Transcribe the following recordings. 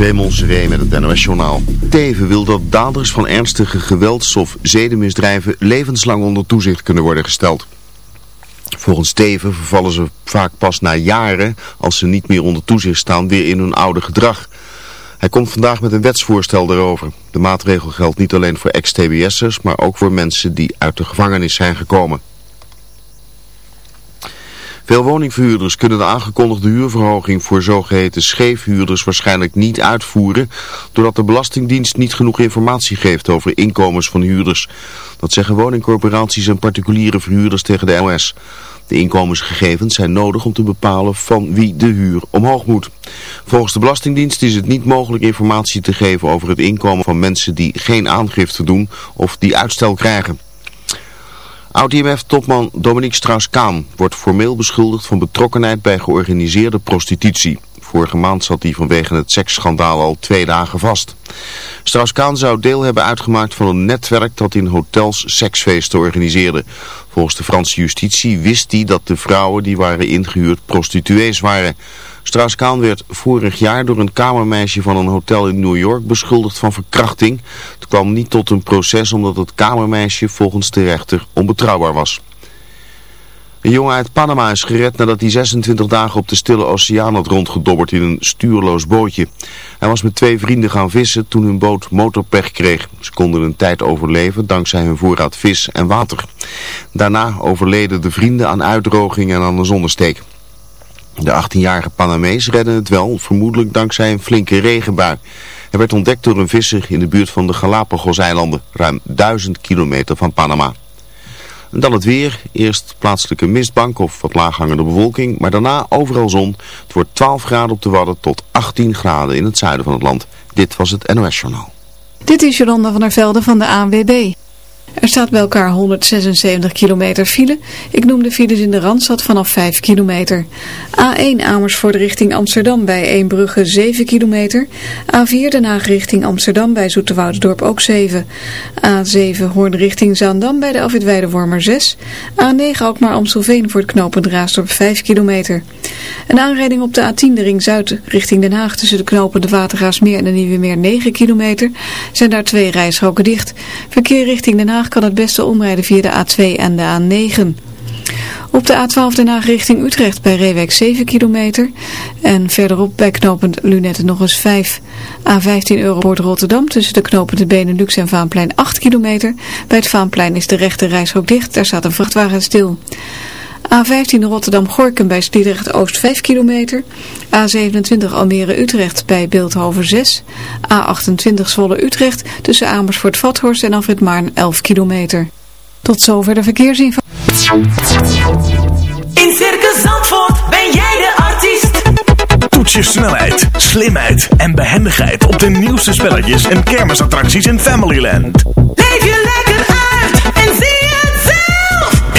Raymond met het NOS Journaal. Teven wil dat daders van ernstige gewelds- of zedenmisdrijven levenslang onder toezicht kunnen worden gesteld. Volgens Teven vervallen ze vaak pas na jaren, als ze niet meer onder toezicht staan, weer in hun oude gedrag. Hij komt vandaag met een wetsvoorstel daarover. De maatregel geldt niet alleen voor ex-TBS'ers, maar ook voor mensen die uit de gevangenis zijn gekomen. Veel woningverhuurders kunnen de aangekondigde huurverhoging voor zogeheten scheefhuurders waarschijnlijk niet uitvoeren, doordat de Belastingdienst niet genoeg informatie geeft over inkomens van huurders. Dat zeggen woningcorporaties en particuliere verhuurders tegen de LS. De inkomensgegevens zijn nodig om te bepalen van wie de huur omhoog moet. Volgens de Belastingdienst is het niet mogelijk informatie te geven over het inkomen van mensen die geen aangifte doen of die uitstel krijgen. Oud-IMF-topman Dominique Strauss-Kaan wordt formeel beschuldigd van betrokkenheid bij georganiseerde prostitutie. Vorige maand zat hij vanwege het seksschandaal al twee dagen vast. Strauss-Kaan zou deel hebben uitgemaakt van een netwerk dat in hotels seksfeesten organiseerde. Volgens de Franse justitie wist hij dat de vrouwen die waren ingehuurd prostituees waren. Strauss-Kaan werd vorig jaar door een kamermeisje van een hotel in New York beschuldigd van verkrachting. Het kwam niet tot een proces omdat het kamermeisje volgens de rechter onbetrouwbaar was. Een jongen uit Panama is gered nadat hij 26 dagen op de stille oceaan had rondgedobberd in een stuurloos bootje. Hij was met twee vrienden gaan vissen toen hun boot motorpech kreeg. Ze konden een tijd overleven dankzij hun voorraad vis en water. Daarna overleden de vrienden aan uitdroging en aan een zonnesteek. De 18-jarige Panamees redde het wel, vermoedelijk dankzij een flinke regenbui. Hij werd ontdekt door een visser in de buurt van de Galapagos-eilanden, ruim 1000 kilometer van Panama. En dan het weer. Eerst plaatselijke mistbank of wat laaghangende bewolking, maar daarna overal zon. Het wordt 12 graden op de Wadden tot 18 graden in het zuiden van het land. Dit was het NOS Journaal. Dit is Jolanda van der Velde van de ANWB. Er staat bij elkaar 176 kilometer file. Ik noem de files in de Randstad vanaf 5 kilometer. A1 Amersfoort richting Amsterdam bij Eembrugge 7 kilometer. A4 Den Haag richting Amsterdam bij Zoeterwoudendorp ook 7. A7 Hoorn richting Zaandam bij de Afwit Wormer 6. A9 ook maar Amstelveen voor het knooppunt Raasdorp 5 kilometer. Een aanrijding op de A10 de ring Zuid richting Den Haag tussen de knopen de Watergaasmeer en de Nieuwe Meer 9 kilometer. Zijn daar twee rijstroken dicht. Verkeer richting Den Haag kan het beste omrijden via de A2 en de A9. Op de A12 Den Haag richting Utrecht bij Reewijk 7 kilometer. En verderop bij knooppunt Lunette nog eens 5. A15 Europoort Rotterdam tussen de knooppunten Benelux en Vaanplein 8 kilometer. Bij het Vaanplein is de rechte reishok dicht. Daar staat een vrachtwagen stil. A15 Rotterdam-Gorkum bij Sliedrecht Oost 5 kilometer. A27 Almere-Utrecht bij Beeldhoven 6. A28 Zwolle-Utrecht tussen Amersfoort-Vathorst en Afrit Maarn 11 kilometer. Tot zover de verkeersinformatie. In Circus Zandvoort ben jij de artiest. Toets je snelheid, slimheid en behendigheid op de nieuwste spelletjes en kermisattracties in Familyland. Leef je lekker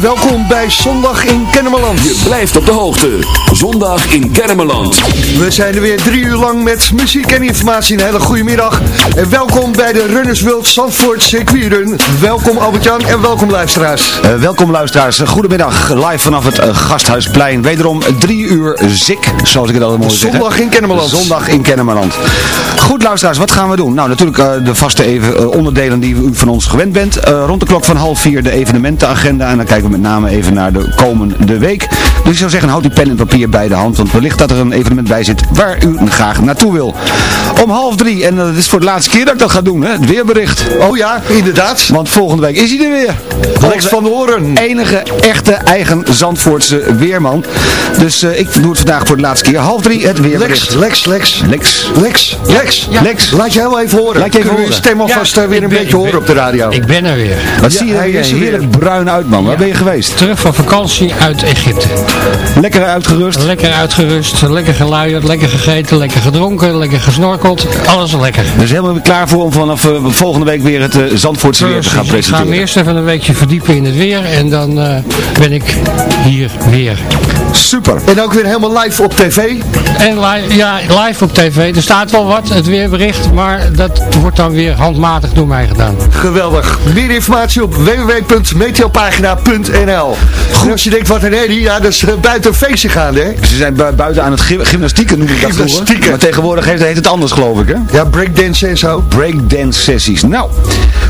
Welkom bij Zondag in Kennemerland. Je blijft op de hoogte. Zondag in Kennemerland. We zijn er weer drie uur lang met muziek en informatie. Een hele goede middag. En welkom bij de Runners World Zandvoort Circuitrun. Welkom Albert-Jan en welkom luisteraars. Uh, welkom luisteraars. Goedemiddag. Live vanaf het uh, Gasthuisplein. Wederom drie uur zik, zoals ik het altijd mooi zeggen. Zondag in Kennemerland. Zondag in Kennemerland. Goed luisteraars, wat gaan we doen? Nou, natuurlijk uh, de vaste even, onderdelen die u van ons gewend bent. rond de klok van half vier de evenementenagenda. En dan kijken we met name even naar de komende week. Dus ik zou zeggen, houd die pen en papier bij de hand. Want wellicht dat er een evenement bij zit waar u graag naartoe wil. Om half drie, en dat is voor de laatste keer dat ik dat ga doen, hè, het weerbericht. Oh ja, inderdaad. Want volgende week is hij er weer. Lex van de Horen. enige echte eigen Zandvoortse weerman. Dus uh, ik doe het vandaag voor de laatste keer. Half drie, het weerbericht. Lex, Lex, Lex. Lex. Lex. Ja. Lex. Laat je heel even horen. Laat je even horen. stem alvast ja, weer een ben, beetje horen op de radio. Ik ben er weer. Wat zie je er weer heerlijk bruin uit, man. Waar ben je geweest? Terug van vakantie uit Egypte. Lekker uitgerust? Lekker uitgerust, lekker geluierd, lekker gegeten, lekker gedronken, lekker gesnorkeld. Alles lekker. Dus helemaal klaar voor om vanaf uh, volgende week weer het uh, Zandvoortse weer te gaan presenteren? Ik ga me eerst even een weekje verdiepen in het weer en dan uh, ben ik hier weer. Super. En ook weer helemaal live op tv? En li ja, live op tv. Er staat wel wat, het weerbericht, maar dat wordt dan weer handmatig door mij gedaan. Geweldig. Meer informatie op www.meteopagina.nl En als je denkt, wat een herrie, ja, dat is buiten een feestje gaan, hè? Ze zijn bu buiten aan het gymnastieken, noem ik dat Gymnastieken. Maar tegenwoordig heet, heet het anders, geloof ik, hè? Ja, breakdance en zo. Breakdance sessies. Nou,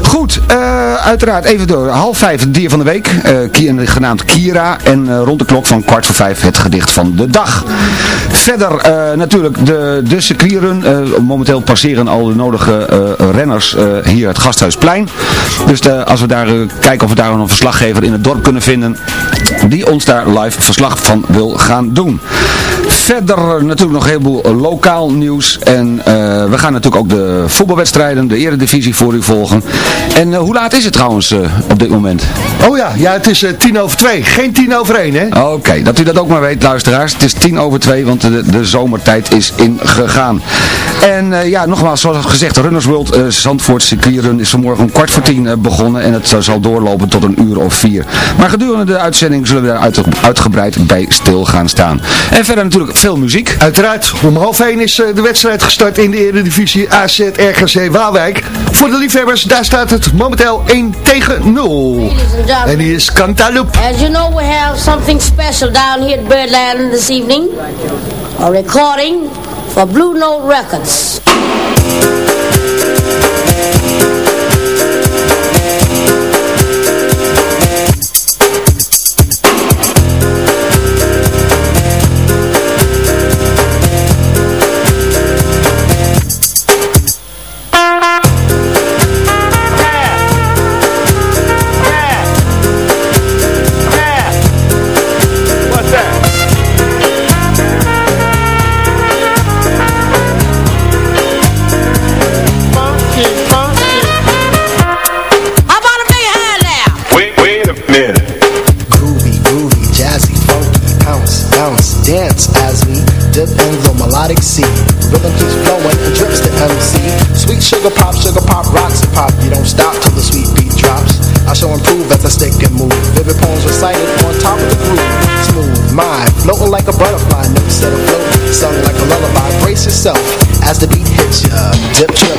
goed. Uh, uiteraard even door. Half vijf, het dier van de week. Uh, genaamd Kira. En uh, rond de klok van kwart voor vijf het gedicht van de dag. Verder natuurlijk de, de circuitrun. momenteel passeren al de nodige renners hier het Gasthuisplein. Dus als we daar kijken of we daar een verslaggever in het dorp kunnen vinden. Die ons daar live verslag van wil gaan doen. Verder natuurlijk nog een heleboel lokaal nieuws. En uh, we gaan natuurlijk ook de voetbalwedstrijden, de eredivisie voor u volgen. En uh, hoe laat is het trouwens uh, op dit moment? Oh ja, ja het is tien over twee. Geen tien over één, hè? Oké, okay, dat u dat ook maar weet, luisteraars. Het is tien over twee, want de, de zomertijd is ingegaan. En ja, nogmaals, zoals gezegd, de Runners World Zandvoort circuitrun is vanmorgen om kwart voor tien begonnen. En het zal doorlopen tot een uur of vier. Maar gedurende de uitzending zullen we daar uit, uitgebreid bij stil gaan staan. En verder natuurlijk veel muziek. Uiteraard, om half 1 is de wedstrijd gestart in de Eredivisie AZ RGC Waalwijk. Voor de liefhebbers, daar staat het momenteel 1 tegen 0. En hier is Cantaloupe. As you know, we have something special down here at Birdland this evening. A recording for Blue Note Records. Stick and move. Vivid poems recited on top of the groove. Smooth mind, floating like a butterfly, notes set afloat. Sung like a lullaby. Brace yourself as the beat hits ya. Dip, trip,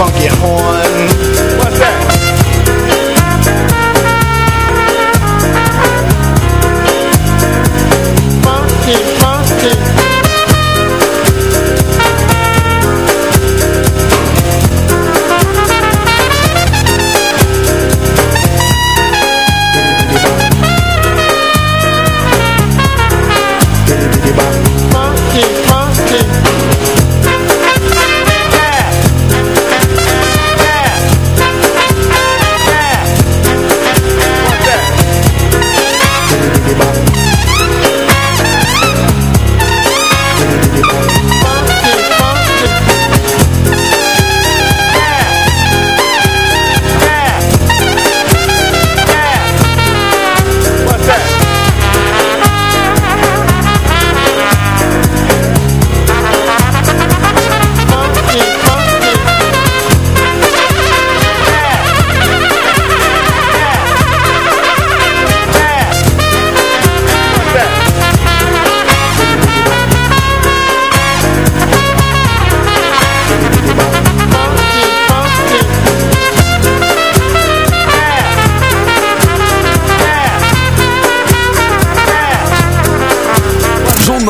funky horn.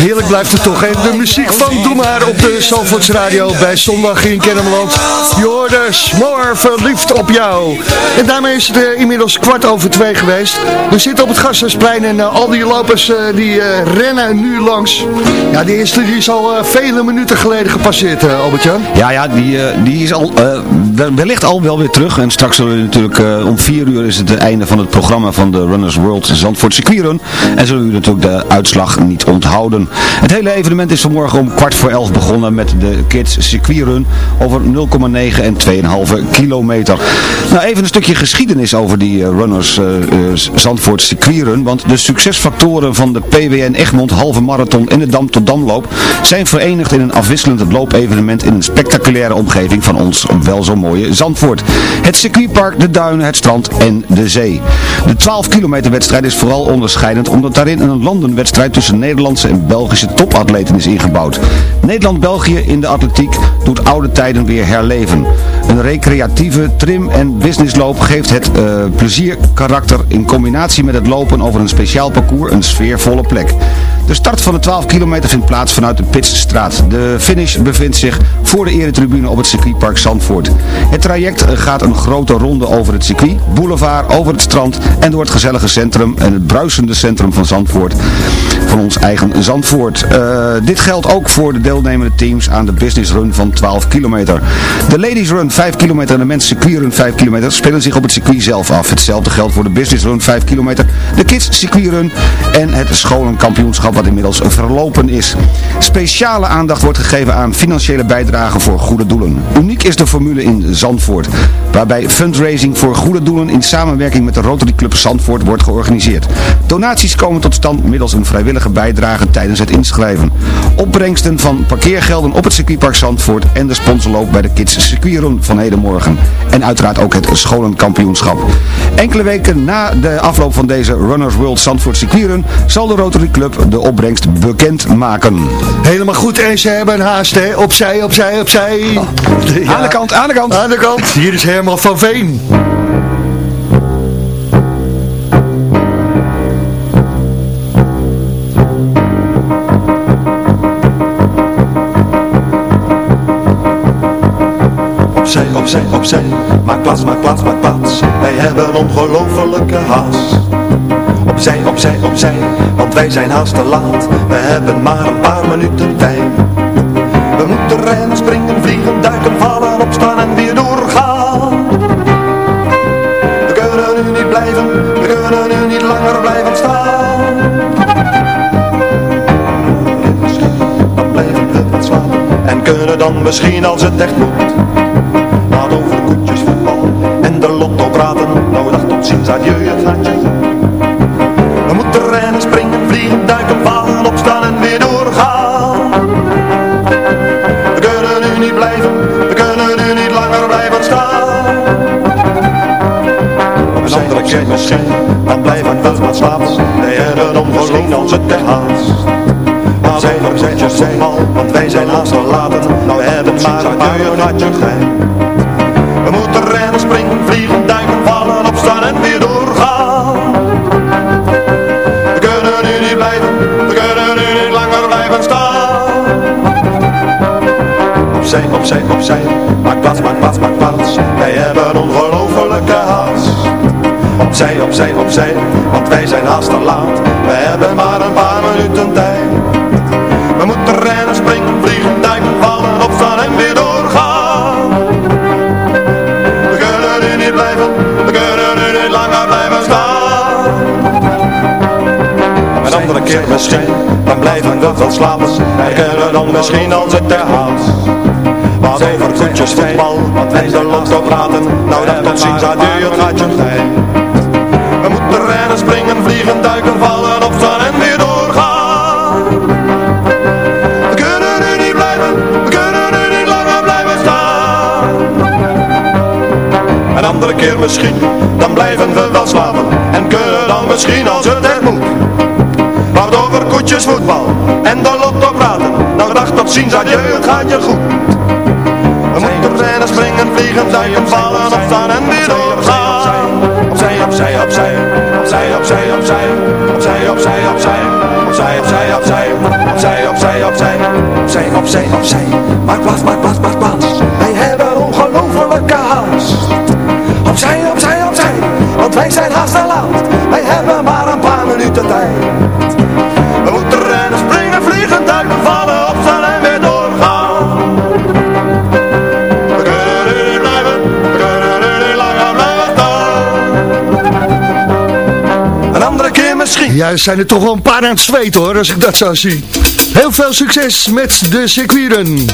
Heerlijk blijft het toch, even De muziek van Doemaar op de Zandvoorts Radio bij Zondag in Kennemerland. Je Smoor verliefd op jou. En daarmee is het eh, inmiddels kwart over twee geweest. We zitten op het Gasthuisplein en eh, al die lopers eh, die rennen nu langs. Ja, de eerste die is al vele minuten geleden gepasseerd, Albert-Jan. Ja, ja, die, die is al wellicht al wel weer terug. En straks zullen we natuurlijk om vier uur is het, het einde van het programma van de Runners World Zandvoort circuitrun En zullen we natuurlijk de uitslag niet onthouden. Het hele evenement is vanmorgen om kwart voor elf begonnen met de Kids Circuitrun over 0,9 en 2,5 kilometer. Nou, even een stukje geschiedenis over die uh, runners uh, Zandvoort circuitrun. Want de succesfactoren van de PWN Egmond halve marathon en de Dam tot Damloop zijn verenigd in een afwisselend loopevenement in een spectaculaire omgeving van ons wel zo mooie Zandvoort. Het circuitpark, de duinen, het strand en de zee. De 12 kilometer wedstrijd is vooral onderscheidend omdat daarin een landenwedstrijd tussen Nederlandse en Belgische topatleten is ingebouwd. Nederland-België in de atletiek doet oude tijden weer herleven. Een recreatieve trim- en businessloop geeft het uh, plezierkarakter in combinatie met het lopen over een speciaal parcours een sfeervolle plek. De start van de 12 kilometer vindt plaats vanuit de Pitsstraat. De finish bevindt zich voor de eretribune op het circuitpark Zandvoort. Het traject gaat een grote ronde over het circuit, boulevard, over het strand en door het gezellige centrum en het bruisende centrum van Zandvoort. Van ons eigen Zandvoort. Uh, dit geldt ook voor de deelnemende teams aan de business run van 12 kilometer. De ladies run 5 kilometer en de mensen circuitrun 5 kilometer spelen zich op het circuit zelf af. Hetzelfde geldt voor de business run 5 kilometer, de kids circuitrun en het scholenkampioenschap wat inmiddels verlopen is. Speciale aandacht wordt gegeven aan financiële bijdragen voor goede doelen. Uniek is de formule in Zandvoort, waarbij fundraising voor goede doelen in samenwerking met de Rotary Club Zandvoort wordt georganiseerd. Donaties komen tot stand middels een vrijwillige bijdrage tijdens het inschrijven. Opbrengsten van parkeergelden op het circuitpark Zandvoort en de sponsorloop bij de Kids Circuitrun van hedenmorgen. En uiteraard ook het scholenkampioenschap. Enkele weken na de afloop van deze Runners World Zandvoort Circuitrun zal de Rotary Club de opbrengst bekendmaken. Helemaal goed en ze hebben haast hè. Opzij, opzij, opzij. Ja. Aan de kant, aan de kant. Aan de kant. Hier is Herman van Veen. opzij, opzij, opzij. Maak plaats, maak plaats, maak plaats. Wij hebben ongelofelijke haast. Opzij, opzij, opzij, want wij zijn haast te laat. We hebben maar een paar minuten tijd. We moeten rennen, springen, vliegen, duiken, vallen, opstaan en weer doorgaan. We kunnen nu niet blijven, we kunnen nu niet langer blijven staan. Dan blijven we wat slapen en kunnen dan misschien als het echt moet Laat over koetjes, voetbal en de lotto praten Nou dag tot ziens, adieu, Op keer misschien, dan blijven we wat slapen. Wij hebben ongelooflijk als het te haast maar zijn nog zijn al, want wij zijn haast te laten Nou hebben maar een paar gein We moeten rennen, springen, vliegen, duiken, vallen, opstaan en weer doorgaan. We kunnen nu niet blijven, we kunnen nu niet langer blijven staan. Opzij, opzij, opzij, maak plaats, maak plaats, maak plaats. Wij hebben ongelofelijke haast Opzij, opzij, opzij, want wij zijn haast te laat We hebben maar een paar minuten tijd we moeten rennen, springen, vliegen, duiken, vallen, opstaan en weer doorgaan. We kunnen nu niet blijven, we kunnen nu niet langer blijven staan. Een andere keer misschien, dan blijven we wel slapen. Kunnen dan misschien als het ter haast. Wat over koetjes voetbal, want wij zijn lotto praten. Nou dan tot ziens, adieu, het gaat je fijn. Vliegen, duiken, vallen, opstaan en weer doorgaan. Een andere keer misschien, dan blijven we wel slapen En kunnen dan misschien als het echt moet. Wat over koetjes, voetbal en de lotto praten Nou dag tot ziens, het gaat je goed. We moeten rennen, springen, vliegen, duiken, vallen, opstaan en weer doorgaan. Opzij, opzij, opzij, opzij, opzij, opzij. Opzij, opzij, opzij, opzij, opzij, opzij. Opzij, opzij, opzij, opzij, opzij, opzij. Maak plaats, maak plaats, Ja, zijn er toch wel een paar aan het zweten hoor, als ik dat zo zie. Heel veel succes met de circuitrun.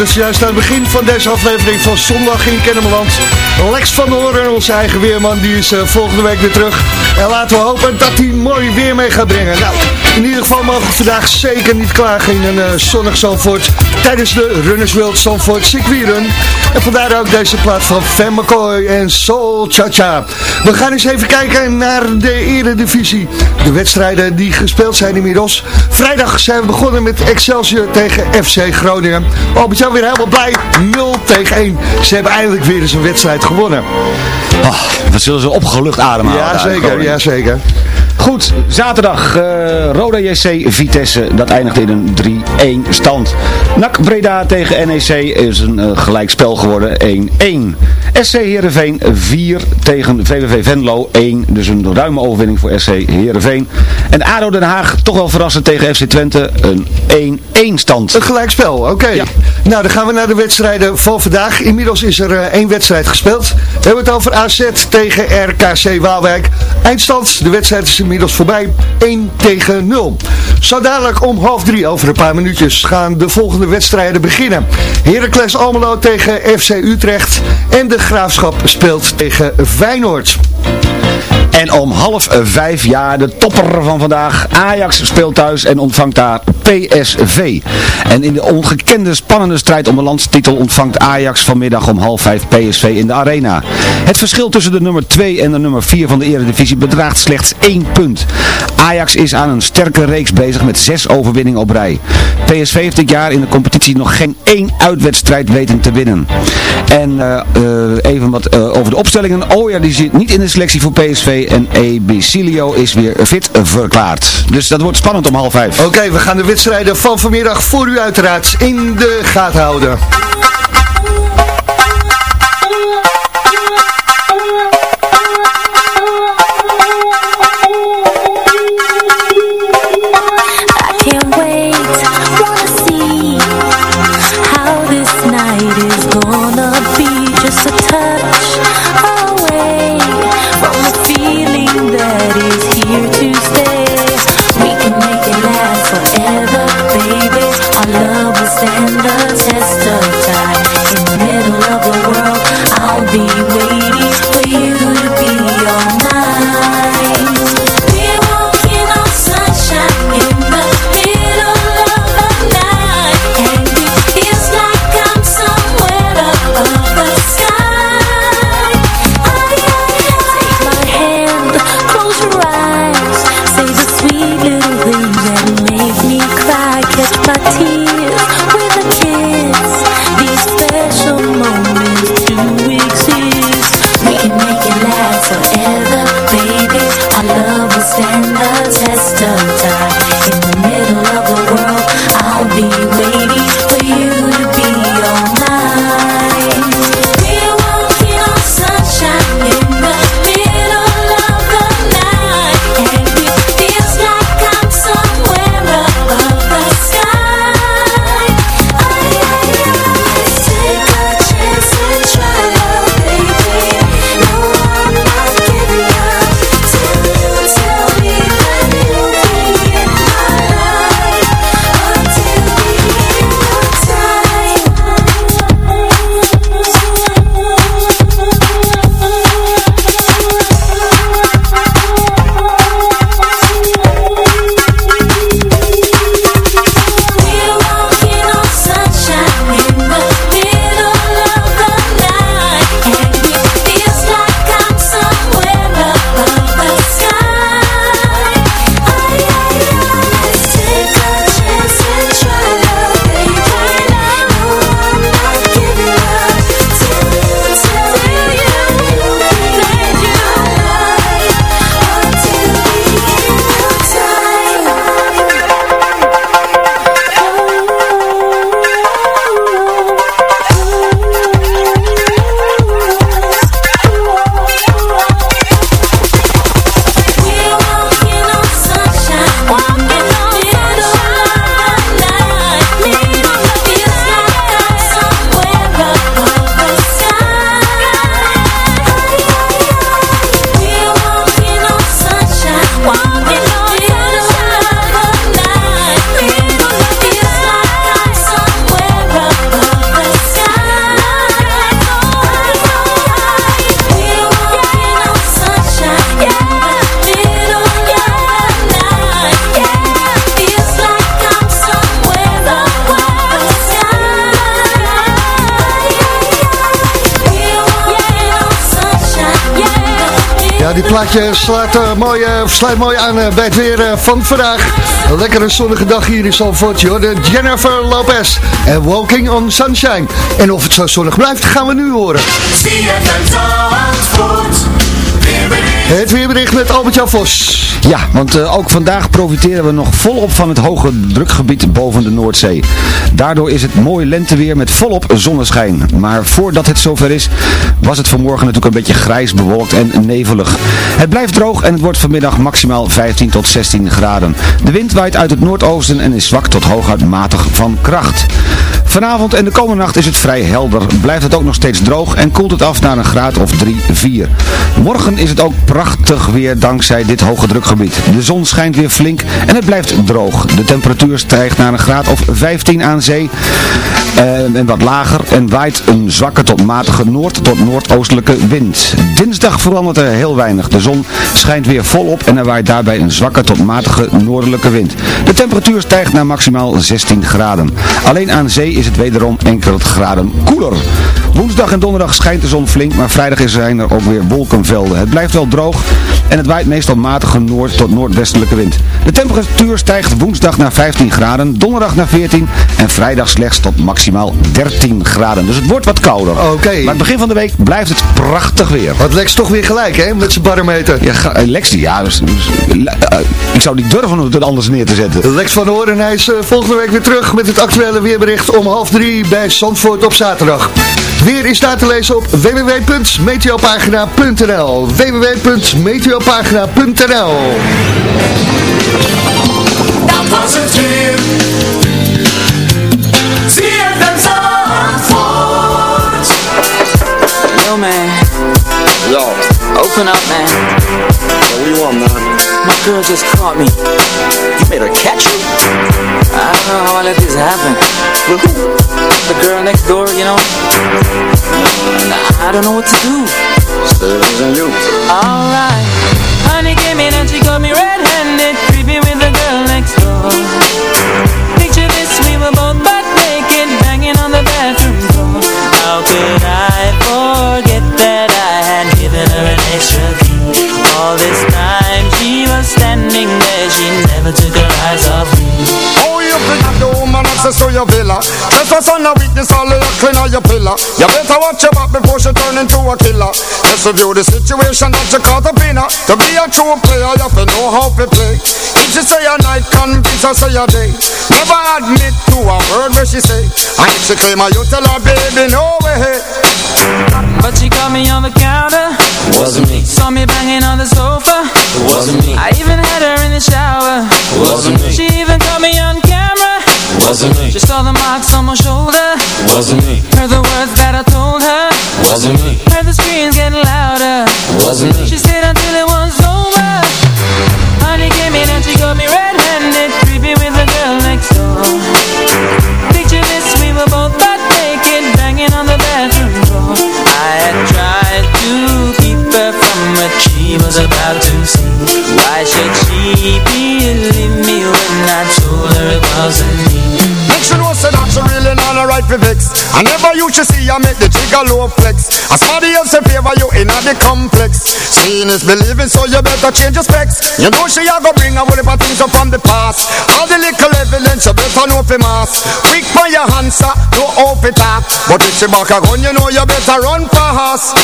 Hoorden het juist aan het begin van deze aflevering van Zondag in Kennemerland. Lex van Horen, onze eigen weerman, die is eh, volgende week weer terug. En laten we hopen dat hij mooi weer mee gaat brengen. Nou, in ieder geval mogen we vandaag zeker niet klagen in een eh, zonnig Zandvoort. Tijdens de Runners World Zandvoort circuitrun. En vandaar ook deze plaat van Van McCoy en Soul Cha-Cha. We gaan eens even kijken naar de eredivisie. De wedstrijden die gespeeld zijn inmiddels. Vrijdag zijn we begonnen met Excelsior tegen FC Groningen. Albert-Jan weer helemaal blij. 0 tegen 1. Ze hebben eindelijk weer eens een wedstrijd gewonnen. Oh, wat zullen ze opgelucht ademhalen. Ja, zeker. Ja, zeker. Goed, zaterdag uh, Roda JC Vitesse, dat eindigt in een 3-1 stand. NAC Breda tegen NEC is een uh, gelijkspel geworden, 1-1. SC Heerenveen 4 tegen VVV Venlo 1, dus een ruime overwinning voor SC Heerenveen. En ADO Den Haag toch wel verrassend tegen FC Twente, een 1-1 stand. Een gelijkspel, oké. Okay. Nou, dan gaan we naar de wedstrijden van vandaag. Inmiddels is er uh, één wedstrijd gespeeld. We hebben het over AZ tegen RKC Waalwijk. Eindstand, de wedstrijd is inmiddels voorbij. 1 tegen 0. Zo dadelijk om half drie, over een paar minuutjes, gaan de volgende wedstrijden beginnen. Heracles Almelo tegen FC Utrecht. En de Graafschap speelt tegen Feyenoord. En om half vijf, ja, de topper van vandaag. Ajax speelt thuis en ontvangt daar PSV. En in de ongekende spannende strijd om de landstitel ontvangt Ajax vanmiddag om half vijf PSV in de arena. Het verschil tussen de nummer 2 en de nummer 4 van de eredivisie bedraagt slechts één punt. Ajax is aan een sterke reeks bezig met zes overwinningen op rij. PSV heeft dit jaar in de competitie nog geen één uitwedstrijd weten te winnen. En uh, uh, even wat over de opstellingen. Oja die zit niet in de selectie voor PSV. En Ebicilio is weer fit verklaard. Dus dat wordt spannend om half vijf. Oké, we gaan de wedstrijden van vanmiddag voor u uiteraard in de gaten houden. Plaatje slaat, eh, mooi, eh, sluit mooi aan eh, bij het weer van vandaag. Een lekkere zonnige dag hier in Zandvoort, joh. De Jennifer Lopez en Walking on Sunshine. En of het zo zonnig blijft, gaan we nu horen. Het weerbericht met Albert-Jan Vos. Ja, want eh, ook vandaag profiteren we nog volop van het hoge drukgebied boven de Noordzee. Daardoor is het mooi lenteweer met volop zonneschijn. Maar voordat het zover is, was het vanmorgen natuurlijk een beetje grijs, bewolkt en nevelig. Het blijft droog en het wordt vanmiddag maximaal 15 tot 16 graden. De wind waait uit het noordoosten en is zwak tot hooguit matig van kracht. Vanavond en de komende nacht is het vrij helder. Blijft het ook nog steeds droog en koelt het af naar een graad of 3, 4. Morgen is het ook prachtig weer dankzij dit hoge drukgebied. De zon schijnt weer flink en het blijft droog. De temperatuur stijgt naar een graad of 15 aan zee eh, en wat lager en waait een zwakke tot matige noord- tot noordoostelijke wind. Dinsdag verandert er heel weinig. De zon schijnt weer volop en er waait daarbij een zwakke tot matige noordelijke wind. De temperatuur stijgt naar maximaal 16 graden. Alleen aan zee is het wederom enkele graden koeler. Woensdag en donderdag schijnt de zon flink, maar vrijdag zijn er ook weer wolkenvelden. Het blijft wel droog en het waait meestal matige noord- tot noordwestelijke wind. De temperatuur stijgt woensdag naar 15 graden, donderdag naar 14 en vrijdag slechts tot maximaal 13 graden. Dus het wordt wat kouder. Oké. Maar het begin van de week blijft het prachtig weer. Wat Lex toch weer gelijk, hè, met zijn barometer. Ja, eh, Lex, die- ja, dus, dus, eh, ik zou niet durven om het anders neer te zetten. Lex van Hoorn, hij is eh, volgende week weer terug met het actuele weerbericht om half drie bij Zandvoort op zaterdag. Weer is daar te lezen op www.meteopagina.nl www.meteopagina.nl Dat was het weer. ZFM Zandvoort. Yo, man. Yo, Open up, man. what do you want, man? My girl just caught me. Made her catch you? I don't know how I let this happen. Who? The girl next door, you know? I don't know what to do. Service on you. Alright. Honey came in and she got me red-handed, creepy with the girl next door. Picture this, we were both butt naked, banging on the bathroom door. How could I forget that I had given her an extra key? All this time she was standing there, never took her eyes off me. Oh, you think that the woman access to your villa Just for son of weakness, all of your clean on your pillar You better watch your back before she turn into a killer. Just review the situation that you caught up in her. To be a true player, you have to know how to play. If she say a night, convince her say a day. Never admit to a word where she say. And if she claim her, you tell her, baby, no way. But she caught me on the counter. Wasn't me. Saw me banging on the sofa. Wasn't me. I even had her in the shower Wasn't me. She saw the marks on my shoulder Wasn't me. I never you see I make the trigger low flex. As somebody else in favor you in the complex. Seeing is believing so you better change your specs. You know she a go bring a whole heap of things up from the past. All the little evidence you better know for mass. Quick for your answer, no off it up. But if she back a gun you know you better run fast.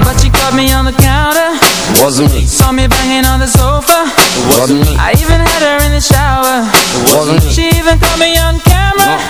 But she caught me on the counter. Wasn't me. Saw me banging on the sofa. Wasn't me. I even had her in the shower. Wasn't me. She even caught me on camera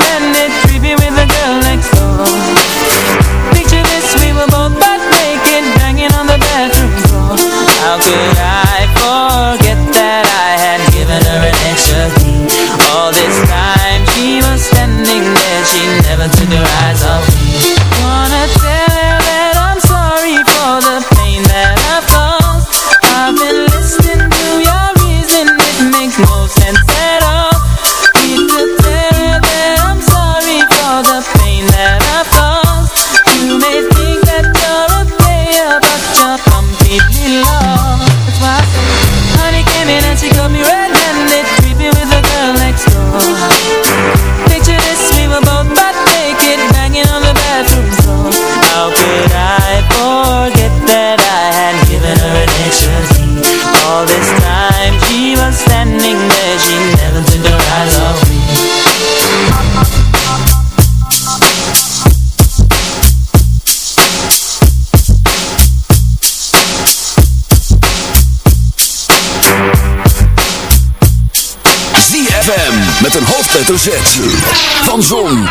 Van Zon,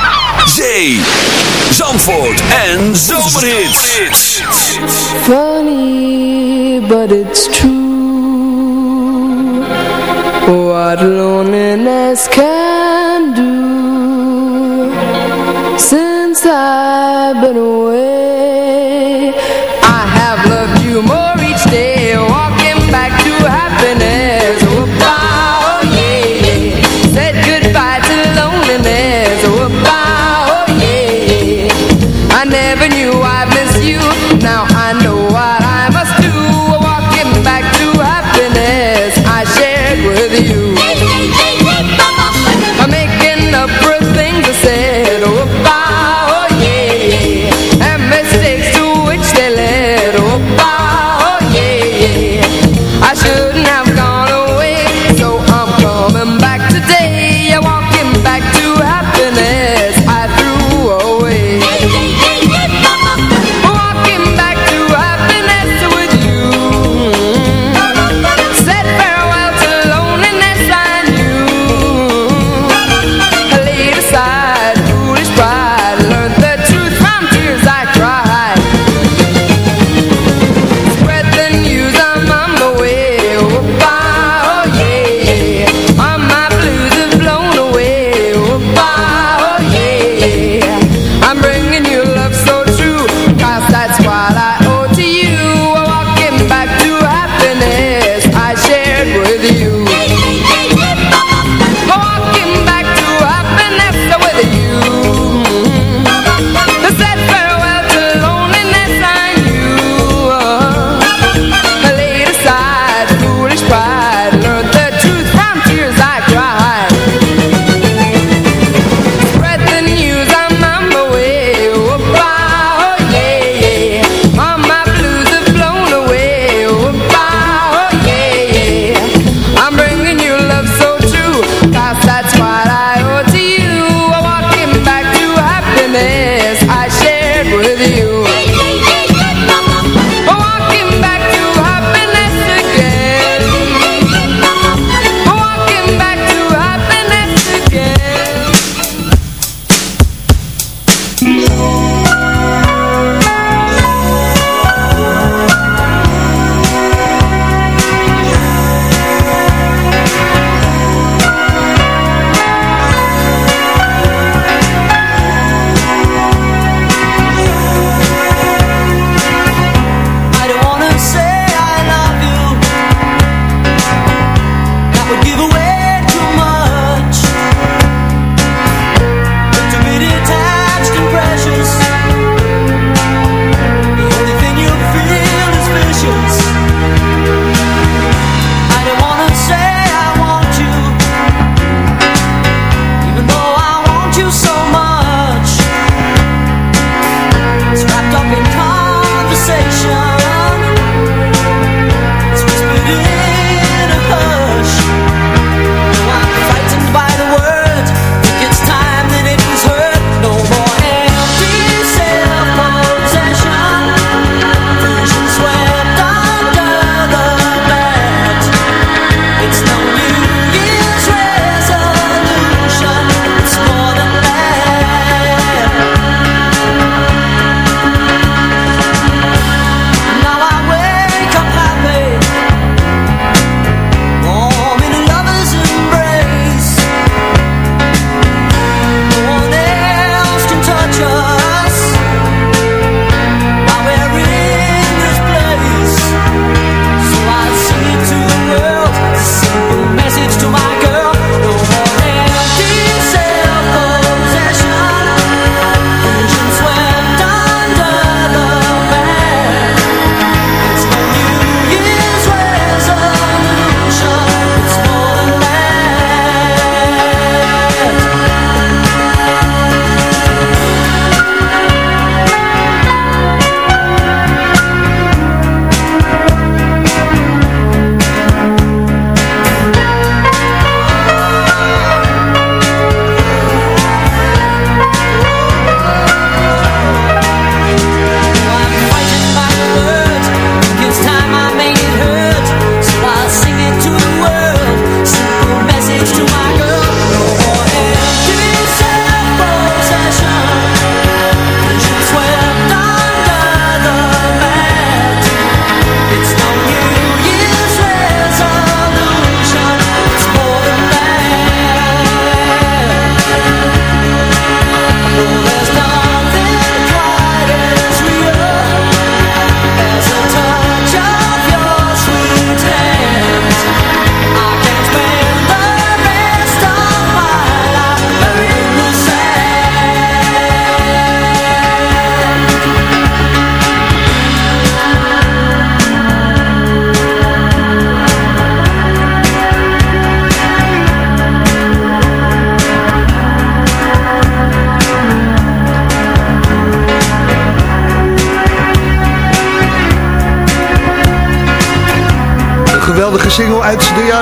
Zee, Zandvoort en Zomerhits. Funny, but it's true. What loneliness can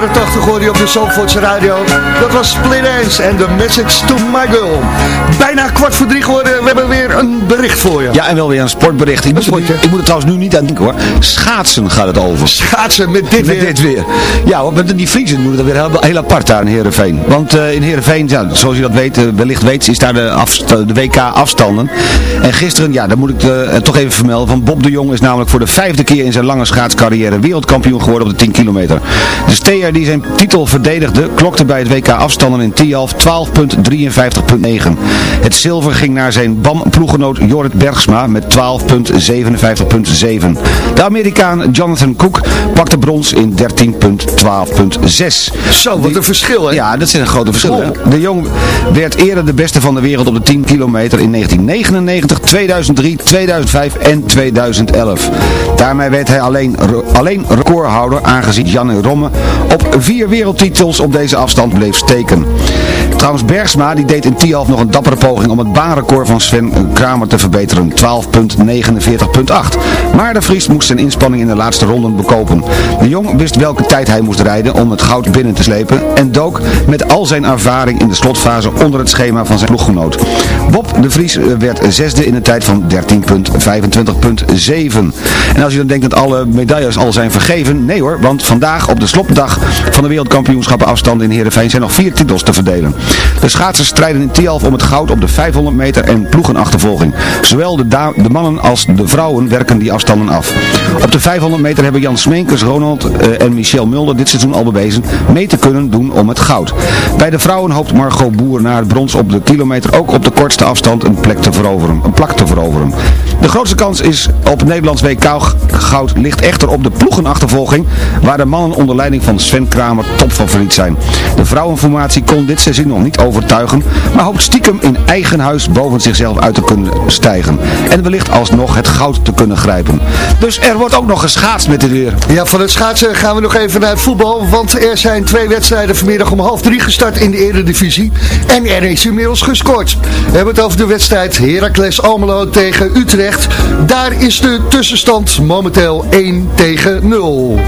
jaren 80 hoor je op de Zandvoortse radio. Dat was Split Ends en The Message to My Girl. Bijna kwart voor drie geworden, we hebben weer een bericht voor je. Ja, en wel weer een sportbericht. Ik, moet, ik moet er trouwens nu niet aan denken hoor. Schaatsen gaat het over. Schaatsen met dit met weer. dit weer. Ja, want met die Friesen doen we dat weer heel, heel apart daar in Heerenveen. Want eh, in Heerenveen, ja, zoals je dat weet, eh, wellicht weet, is daar de, de WK afstanden. En gisteren, ja, dan moet ik eh, toch even vermelden, van Bob de Jong is namelijk voor de vijfde keer in zijn lange schaatscarrière wereldkampioen geworden op de 10 kilometer. De die zijn titel verdedigde, klokte bij het WK afstanden in Tialf 12.53.9. Het zilver ging naar zijn BAM-ploegenoot Jorrit Bergsma met 12.57.7. De Amerikaan Jonathan Cook pakte brons in 13.12.6. Zo, wat een verschil hè? Ja, dat zijn grote verschillen. hè. De Jong werd eerder de beste van de wereld op de 10 kilometer in 1999, 2003, 2005 en 2011. Daarmee werd hij alleen, alleen recordhouder aangezien Janne Romme vier wereldtitels op deze afstand bleef steken. Trouwens Bergsma die deed in Tialf nog een dappere poging om het baanrecord van Sven Kramer te verbeteren. 12.49.8. Maar de Vries moest zijn inspanning in de laatste ronden bekopen. De Jong wist welke tijd hij moest rijden om het goud binnen te slepen en dook met al zijn ervaring in de slotfase onder het schema van zijn ploeggenoot. Bob de Vries eh, werd zesde in een tijd van 13.25.7. En als je dan denkt dat alle medailles al zijn vergeven, nee hoor, want vandaag op de slotdag van de wereldkampioenschappen afstand in Heerenveen zijn nog vier titels te verdelen. De schaatsers strijden in Tialf om het goud op de 500 meter en ploegenachtervolging. Zowel de, de mannen als de vrouwen werken die afstanden af. Op de 500 meter hebben Jan Smeenkers, Ronald eh, en Michel Mulder dit seizoen al bewezen mee te kunnen doen om het goud. Bij de vrouwen hoopt Margot Boer na het brons op de kilometer ook op de kortste afstand een plek te veroveren. Een plak te veroveren. De grootste kans is op Nederlands WK goud ligt echter op de ploegenachtervolging, waar de mannen onder leiding van Sven Kramer topfavoriet zijn. De vrouwenformatie kon dit seizoen niet overtuigen, maar hoopt stiekem in eigen huis boven zichzelf uit te kunnen stijgen. En wellicht alsnog het goud te kunnen grijpen. Dus er wordt ook nog geschaatst met dit weer. Ja, van het schaatsen gaan we nog even naar het voetbal. Want er zijn twee wedstrijden vanmiddag om half drie gestart in de Eredivisie. En er is inmiddels gescoord. We hebben het over de wedstrijd Heracles Almelo tegen Utrecht. Daar is de tussenstand momenteel 1 tegen 0.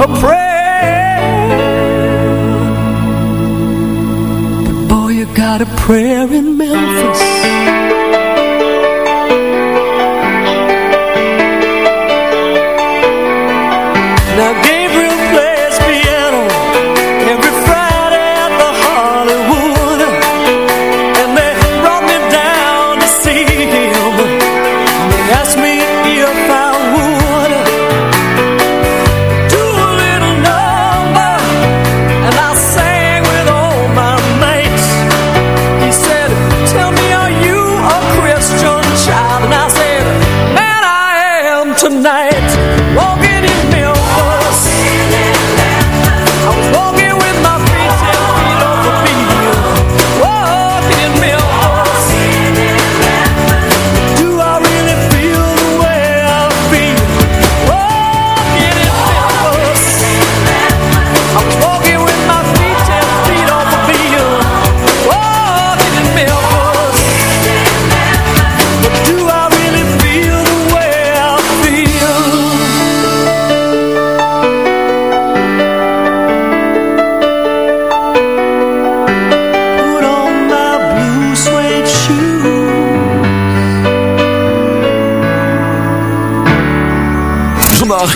A prayer. But boy, you got a prayer in Memphis.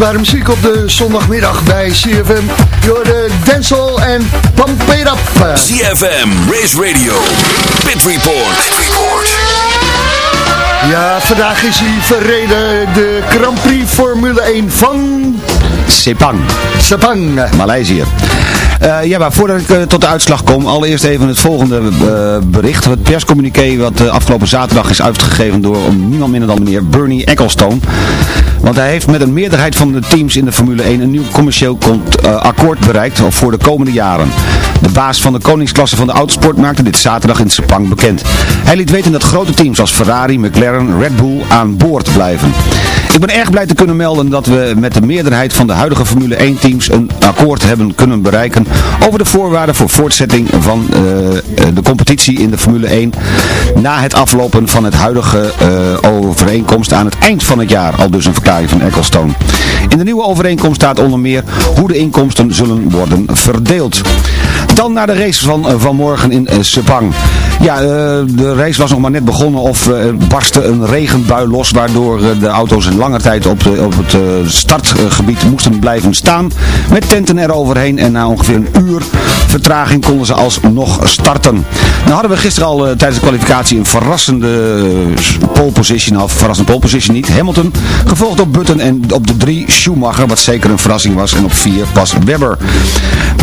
Dansbare muziek op de zondagmiddag bij CFM. Door de Denzel en Pump It Up. CFM, Race Radio, Pit Report. Ja, vandaag is hij verreden de Grand Prix Formule 1 van Sepang. Sepang. Maleisië. Eh, ja, maar voordat ik eh, tot de uitslag kom, allereerst even het volgende eh, bericht. Het perscommuniqué wat afgelopen zaterdag is uitgegeven door niemand minder dan meneer Bernie Ecclestone. Want hij heeft met een meerderheid van de teams in de Formule 1 een nieuw commercieel akkoord bereikt voor de komende jaren. De baas van de koningsklasse van de autosport maakte dit zaterdag in Sepang bekend. Hij liet weten dat grote teams als Ferrari, McLaren, Red Bull aan boord blijven. Ik ben erg blij te kunnen melden dat we met de meerderheid van de huidige Formule 1 teams een akkoord hebben kunnen bereiken over de voorwaarden voor voortzetting van uh, de competitie in de Formule 1 na het aflopen van het huidige uh, overeenkomst aan het eind van het jaar, al dus een verklaring van Ecclestone. In de nieuwe overeenkomst staat onder meer hoe de inkomsten zullen worden verdeeld. Dan naar de race van vanmorgen in Sepang. Ja, de race was nog maar net begonnen of barstte een regenbui los waardoor de auto's een lange tijd op, de, op het startgebied moesten blijven staan met tenten eroverheen en na ongeveer een uur vertraging konden ze alsnog starten. Nou hadden we gisteren al tijdens de kwalificatie een verrassende pole position, of verrassende pole position niet, Hamilton, gevolgd door Button en op de drie Schumacher, wat zeker een verrassing was, en op vier pas Webber.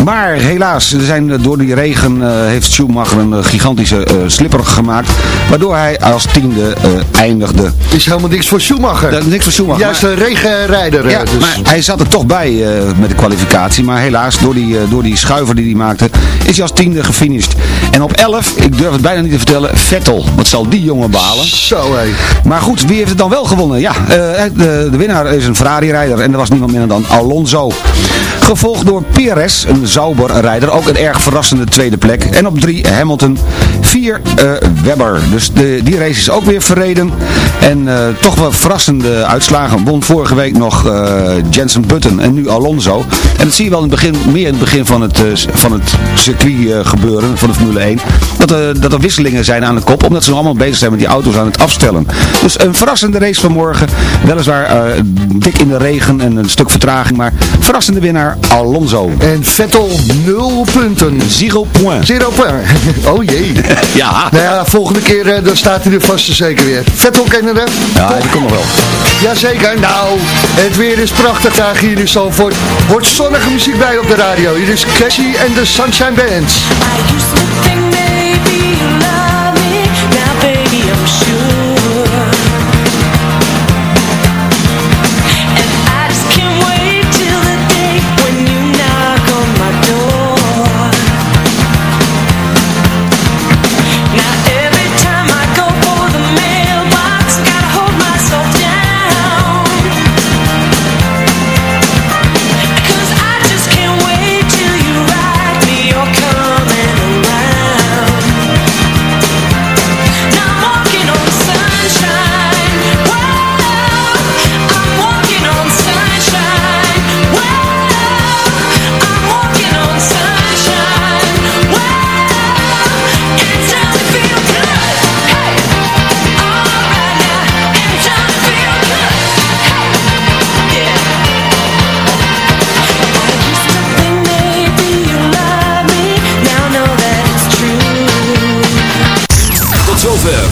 Maar helaas, er zijn, door die regen uh, heeft Schumacher een gigantische slipper gemaakt, waardoor hij als tiende eindigde. Is helemaal niks voor Schumacher. Dat, niks voor Schumacher. Juist een regenrijder. Ja, dus. maar hij zat er toch bij met de kwalificatie, maar helaas door die, door die schuiver die hij maakte, is hij als tiende gefinished. En op 11, ik durf het bijna niet te vertellen, Vettel. Wat zal die jongen balen? Zo hé. Maar goed, wie heeft het dan wel gewonnen? Ja, de, de, winnaar is een Ferrari-rijder en dat was niemand minder dan Alonso. Gevolgd door Perez, een Sauber-rijder, ook een erg verrassende tweede plek. En op 3 Hamilton, 4 uh, Webber. Dus de, die race is ook weer verreden. En uh, toch wel verrassende uitslagen. Won vorige week nog Jensen Button en nu Alonso. En dat zie je wel in het begin, meer in het begin van het, van het circuit gebeuren, van de Formule 1. Dat er, dat er wisselingen zijn aan de kop, omdat ze nog allemaal bezig zijn met die auto's aan het afstellen. Dus een verrassende race vanmorgen. Weliswaar uh, dik in de regen en een stuk vertraging, maar verrassende winnaar Alonso. En Vettel 0 punten. Zero point. Zero point. Oh jee. Ja. Nou ja, volgende keer uh, dan staat hij er vast en zeker weer. Vettel kennen we? Ja, die komt nog wel. Jazeker. Nou, het weer is prachtig daar hier in Zalvoort. Wordt zonnige muziek bij op de radio. Hier is Cassie en de Sunshine Bands.